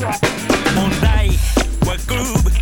Monday, what groove?